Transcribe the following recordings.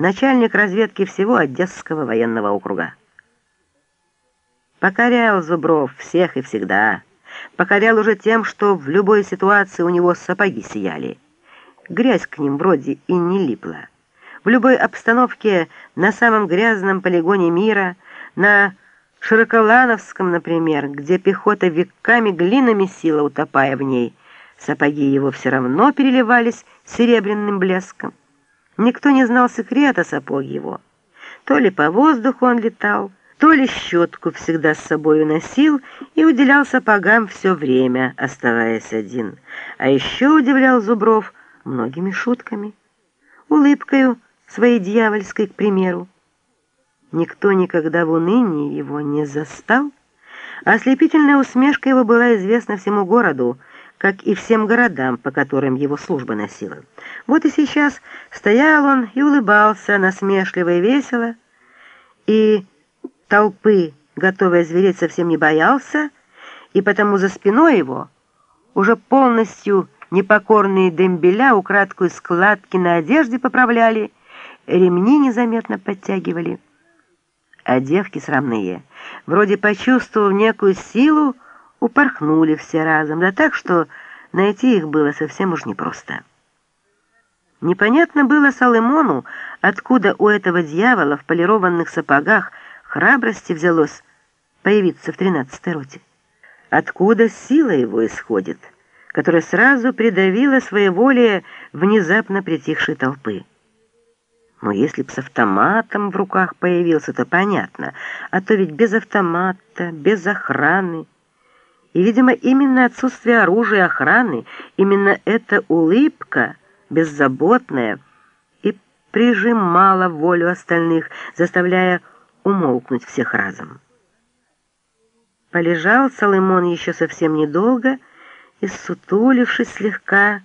начальник разведки всего Одесского военного округа. Покорял Зубров всех и всегда. Покорял уже тем, что в любой ситуации у него сапоги сияли. Грязь к ним вроде и не липла. В любой обстановке на самом грязном полигоне мира, на Широколановском, например, где пехота веками глинами сила, утопая в ней, сапоги его все равно переливались серебряным блеском. Никто не знал секрета сапог его. То ли по воздуху он летал, то ли щетку всегда с собой носил и уделял сапогам все время, оставаясь один. А еще удивлял Зубров многими шутками, улыбкою своей дьявольской, к примеру. Никто никогда в унынии его не застал, ослепительная усмешка его была известна всему городу, как и всем городам, по которым его служба носила. Вот и сейчас стоял он и улыбался насмешливо и весело, и толпы, готовой звереть, совсем не боялся, и потому за спиной его уже полностью непокорные дембеля украдкую складки на одежде поправляли, ремни незаметно подтягивали. А девки срамные, вроде почувствовав некую силу, упорхнули все разом, да так, что найти их было совсем уж непросто. Непонятно было Салымону, откуда у этого дьявола в полированных сапогах храбрости взялось появиться в тринадцатой роте. Откуда сила его исходит, которая сразу придавила своеволие внезапно притихшей толпы. Но если б с автоматом в руках появился, то понятно, а то ведь без автомата, без охраны. И, видимо, именно отсутствие оружия охраны, именно эта улыбка, беззаботная, и прижимала волю остальных, заставляя умолкнуть всех разом. Полежал Соломон еще совсем недолго и, сутулившись слегка,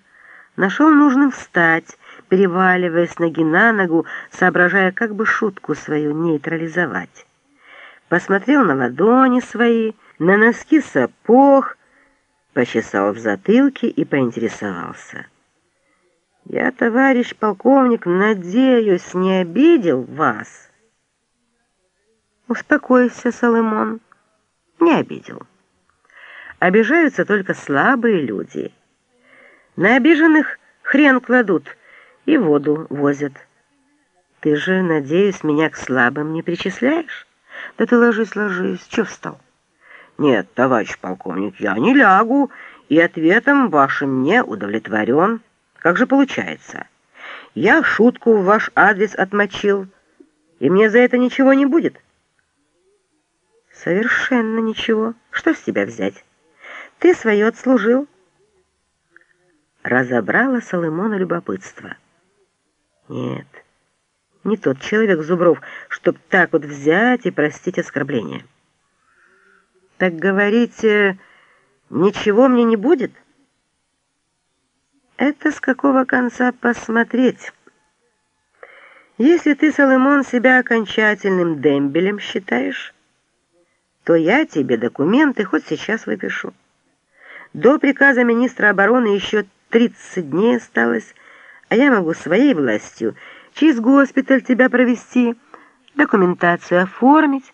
нашел нужным встать, переваливаясь ноги на ногу, соображая, как бы шутку свою нейтрализовать. Посмотрел на ладони свои, на носки сапог, почесал в затылке и поинтересовался. «Я, товарищ полковник, надеюсь, не обидел вас?» Успокойся, Соломон. Не обидел. Обижаются только слабые люди. На обиженных хрен кладут и воду возят. Ты же, надеюсь, меня к слабым не причисляешь? Да ты ложись, ложись. Че встал? Нет, товарищ полковник, я не лягу, и ответом вашим не удовлетворен. Как же получается? Я шутку в ваш адрес отмочил, и мне за это ничего не будет. Совершенно ничего. Что с тебя взять? Ты свое отслужил. Разобрала Соломона любопытство. Нет, не тот человек Зубров, чтоб так вот взять и простить оскорбление. Так говорите, ничего мне не будет? Это с какого конца посмотреть? Если ты, Соломон, себя окончательным дембелем считаешь, то я тебе документы хоть сейчас выпишу. До приказа министра обороны еще 30 дней осталось, а я могу своей властью через госпиталь тебя провести, документацию оформить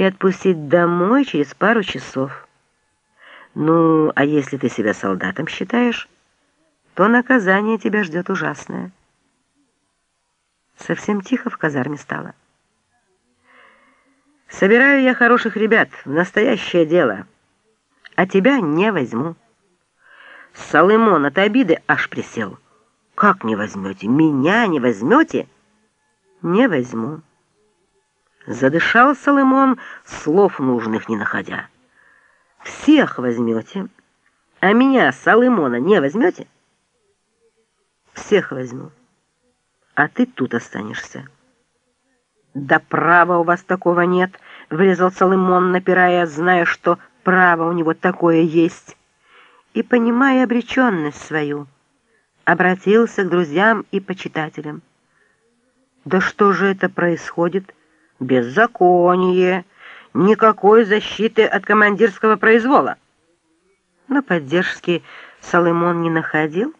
и отпустить домой через пару часов. Ну, а если ты себя солдатом считаешь, то наказание тебя ждет ужасное. Совсем тихо в казарме стало. Собираю я хороших ребят в настоящее дело, а тебя не возьму. Соломон от обиды аж присел. Как не возьмете? Меня не возьмете? Не возьму. Задышал Соломон, слов нужных не находя. Всех возьмете, а меня, Соломона, не возьмете? Всех возьму, а ты тут останешься. «Да права у вас такого нет», — врезал Соломон, напирая, зная, что право у него такое есть. И, понимая обреченность свою, обратился к друзьям и почитателям. «Да что же это происходит? Беззаконие! Никакой защиты от командирского произвола!» Но поддержки Соломон не находил,